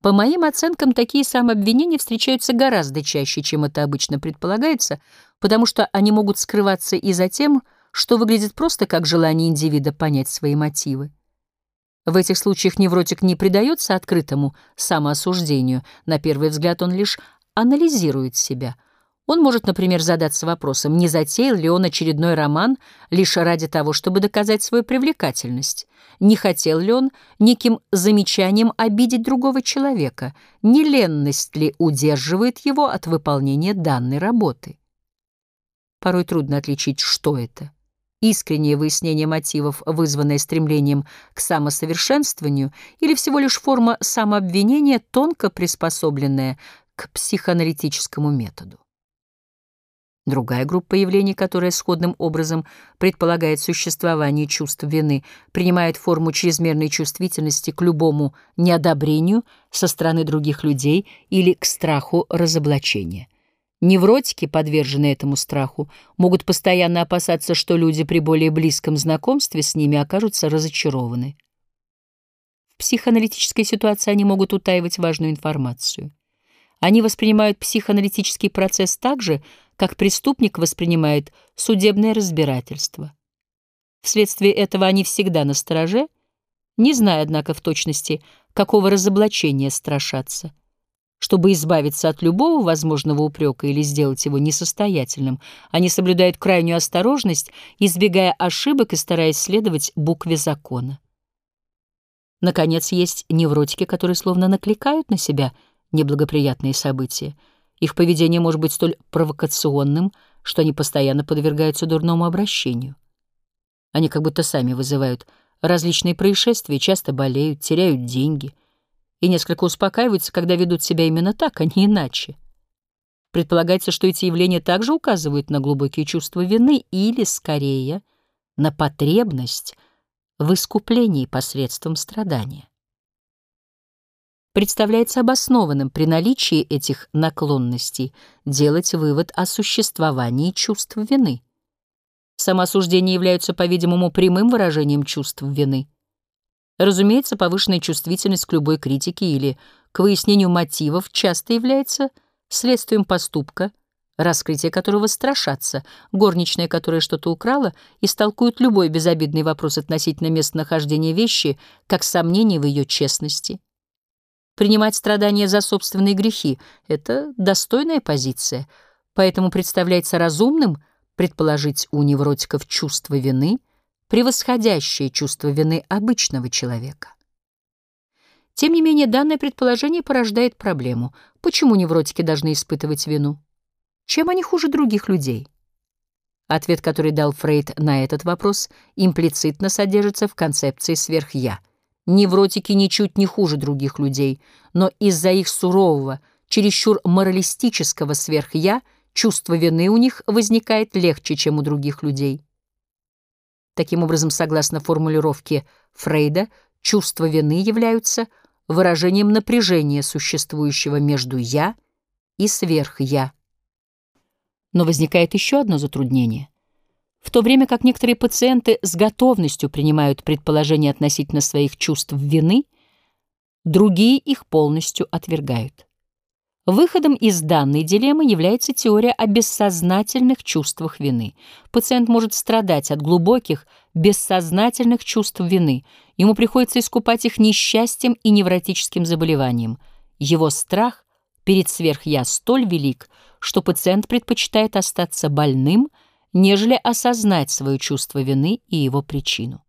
По моим оценкам, такие самообвинения встречаются гораздо чаще, чем это обычно предполагается, потому что они могут скрываться и за тем, что выглядит просто как желание индивида понять свои мотивы. В этих случаях невротик не предается открытому самоосуждению, на первый взгляд он лишь анализирует себя. Он может, например, задаться вопросом, не затеял ли он очередной роман лишь ради того, чтобы доказать свою привлекательность, не хотел ли он неким замечанием обидеть другого человека, не ленность ли удерживает его от выполнения данной работы. Порой трудно отличить, что это. Искреннее выяснение мотивов, вызванное стремлением к самосовершенствованию, или всего лишь форма самообвинения, тонко приспособленная к психоаналитическому методу. Другая группа явлений, которая сходным образом предполагает существование чувств вины, принимает форму чрезмерной чувствительности к любому неодобрению со стороны других людей или к страху разоблачения. Невротики, подверженные этому страху, могут постоянно опасаться, что люди при более близком знакомстве с ними окажутся разочарованы. В психоаналитической ситуации они могут утаивать важную информацию. Они воспринимают психоаналитический процесс так же, как преступник воспринимает судебное разбирательство. Вследствие этого они всегда на стороже, не зная, однако, в точности, какого разоблачения страшаться. Чтобы избавиться от любого возможного упрека или сделать его несостоятельным, они соблюдают крайнюю осторожность, избегая ошибок и стараясь следовать букве закона. Наконец, есть невротики, которые словно накликают на себя неблагоприятные события. Их поведение может быть столь провокационным, что они постоянно подвергаются дурному обращению. Они как будто сами вызывают различные происшествия, часто болеют, теряют деньги — и несколько успокаиваются, когда ведут себя именно так, а не иначе. Предполагается, что эти явления также указывают на глубокие чувства вины или, скорее, на потребность в искуплении посредством страдания. Представляется обоснованным при наличии этих наклонностей делать вывод о существовании чувств вины. Самоосуждения являются, по-видимому, прямым выражением чувств вины — Разумеется, повышенная чувствительность к любой критике или к выяснению мотивов часто является следствием поступка, раскрытие которого страшатся, горничная, которая что-то украла, истолкует любой безобидный вопрос относительно местонахождения вещи, как сомнение в ее честности. Принимать страдания за собственные грехи — это достойная позиция, поэтому представляется разумным предположить у невротиков чувство вины — превосходящее чувство вины обычного человека. Тем не менее, данное предположение порождает проблему. Почему невротики должны испытывать вину? Чем они хуже других людей? Ответ, который дал Фрейд на этот вопрос, имплицитно содержится в концепции сверх-я. Невротики ничуть не хуже других людей, но из-за их сурового, чересчур моралистического сверх-я чувство вины у них возникает легче, чем у других людей. Таким образом, согласно формулировке Фрейда, чувства вины являются выражением напряжения, существующего между «я» и сверх-я. Но возникает еще одно затруднение. В то время как некоторые пациенты с готовностью принимают предположения относительно своих чувств вины, другие их полностью отвергают. Выходом из данной дилеммы является теория о бессознательных чувствах вины. Пациент может страдать от глубоких, бессознательных чувств вины. Ему приходится искупать их несчастьем и невротическим заболеванием. Его страх перед сверхя столь велик, что пациент предпочитает остаться больным, нежели осознать свое чувство вины и его причину.